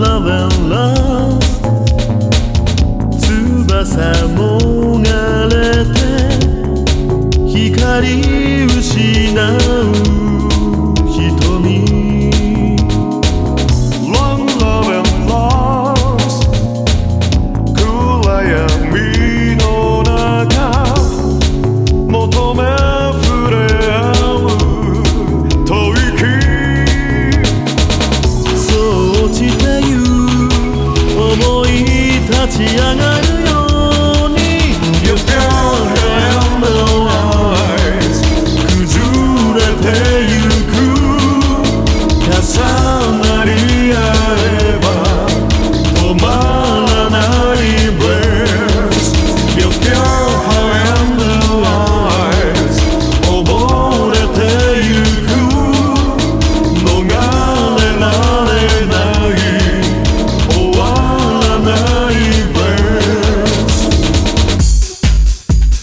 love and love 翼もがれて光失う she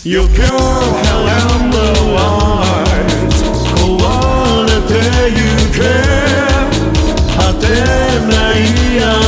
You can around the world 壊れてゆけ果てない愛